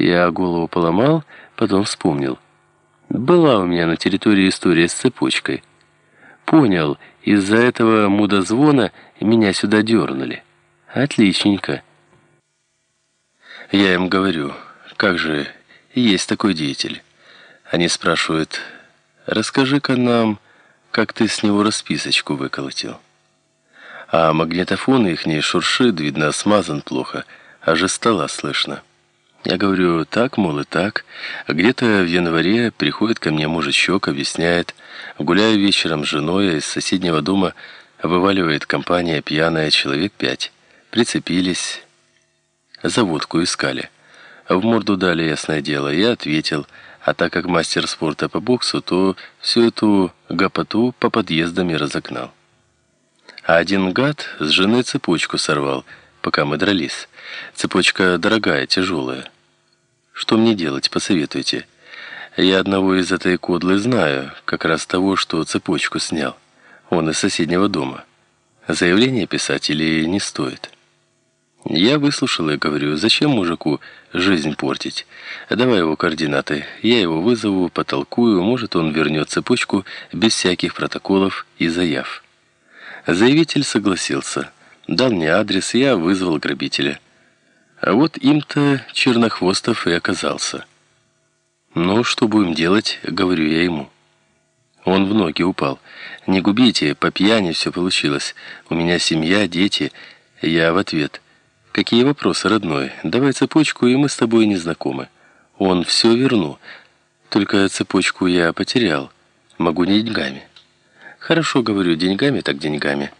Я голову поломал, потом вспомнил. Была у меня на территории история с цепочкой. Понял, из-за этого мудозвона меня сюда дернули. Отличненько. Я им говорю, как же, есть такой деятель. Они спрашивают, расскажи-ка нам, как ты с него расписочку выколотил. А магнитофон ихний шуршит, видно, смазан плохо, а же стола слышно. Я говорю, так, мол, и так. Где-то в январе приходит ко мне мужичок, объясняет. Гуляю вечером с женой, а из соседнего дома вываливает компания пьяная, человек пять. Прицепились, за водку искали. В морду дали, ясное дело, я ответил. А так как мастер спорта по боксу, то всю эту гопоту по подъездам и разогнал. А один гад с жены цепочку сорвал, пока мы дрались. Цепочка дорогая, тяжелая. Что мне делать, посоветуйте. Я одного из этой кодлы знаю, как раз того, что цепочку снял. Он из соседнего дома. Заявление писать или не стоит? Я выслушал и говорю, зачем мужику жизнь портить? Давай его координаты. Я его вызову, потолкую, может он вернет цепочку без всяких протоколов и заяв. Заявитель согласился. Дал мне адрес, я вызвал грабителя. А вот им-то Чернохвостов и оказался. «Ну, что будем делать?» — говорю я ему. Он в ноги упал. «Не губите, по пьяни все получилось. У меня семья, дети». Я в ответ. «Какие вопросы, родной? Давай цепочку, и мы с тобой не знакомы. Он все верну. Только цепочку я потерял. Могу не деньгами». «Хорошо, говорю, деньгами так деньгами».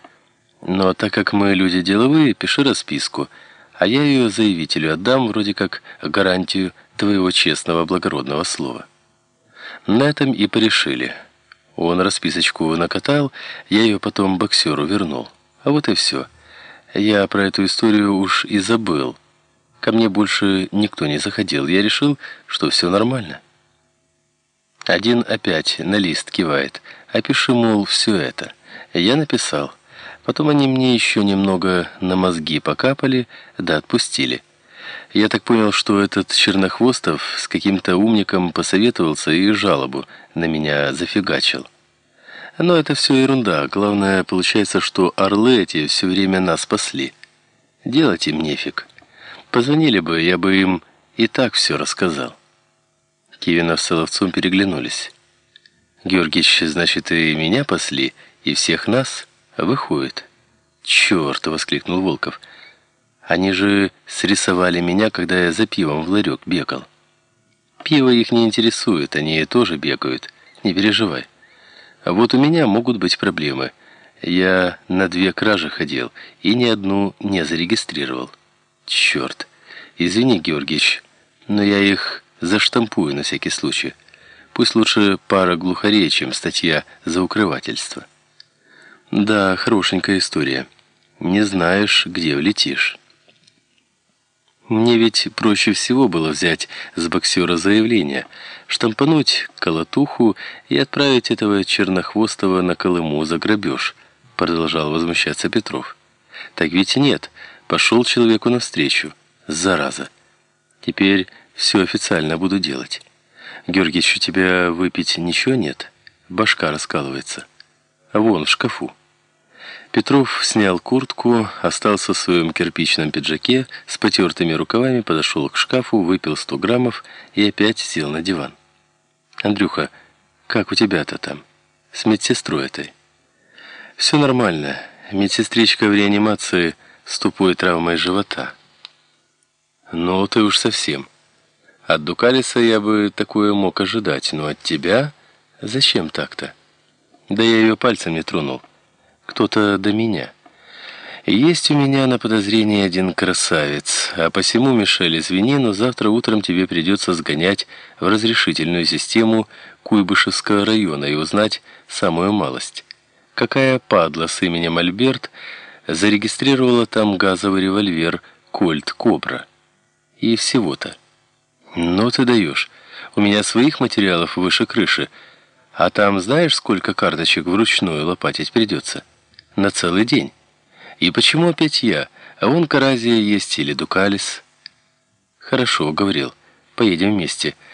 Но так как мы люди деловые, пиши расписку, а я ее заявителю отдам вроде как гарантию твоего честного благородного слова. На этом и порешили. Он расписочку накатал, я ее потом боксеру вернул. А вот и все. Я про эту историю уж и забыл. Ко мне больше никто не заходил. Я решил, что все нормально. Один опять на лист кивает. Опиши, мол, все это. Я написал. Потом они мне еще немного на мозги покапали, да отпустили. Я так понял, что этот Чернохвостов с каким-то умником посоветовался и жалобу на меня зафигачил. Но это все ерунда. Главное, получается, что орлы эти все время нас спасли. Делать им нефиг. Позвонили бы, я бы им и так все рассказал. Кивинов с Соловцом переглянулись. Георгиевич, значит, и меня пасли, и всех нас... «Выходит». «Черт!» — воскликнул Волков. «Они же срисовали меня, когда я за пивом в ларек бегал». «Пиво их не интересует, они тоже бегают. Не переживай. А вот у меня могут быть проблемы. Я на две кражи ходил и ни одну не зарегистрировал». «Черт! Извини, Георгиевич, но я их заштампую на всякий случай. Пусть лучше пара глухарей, чем статья за укрывательство». Да, хорошенькая история. Не знаешь, где влетишь. Мне ведь проще всего было взять с боксера заявление, штампануть колотуху и отправить этого чернохвостого на Колыму за грабеж, продолжал возмущаться Петров. Так ведь нет, пошел человеку навстречу, зараза. Теперь все официально буду делать. Георгиевич, у тебя выпить ничего нет? Башка раскалывается. Вон в шкафу. Петров снял куртку, остался в своем кирпичном пиджаке, с потертыми рукавами подошел к шкафу, выпил 100 граммов и опять сел на диван. «Андрюха, как у тебя-то там? С медсестрой этой?» «Все нормально. Медсестричка в реанимации с тупой травмой живота». «Ну, ты уж совсем. От Дукалиса я бы такое мог ожидать, но от тебя? Зачем так-то?» «Да я ее пальцем не тронул» кто-то до меня. Есть у меня на подозрении один красавец, а посему, Мишель, извини, но завтра утром тебе придется сгонять в разрешительную систему Куйбышевского района и узнать самую малость. Какая падла с именем Альберт зарегистрировала там газовый револьвер «Кольт Кобра». И всего-то. Ну ты даешь. У меня своих материалов выше крыши, а там знаешь, сколько карточек вручную лопатить придется?» На целый день. И почему опять я? А вон Каразия есть или Дукалис. Хорошо, говорил. поедем вместе.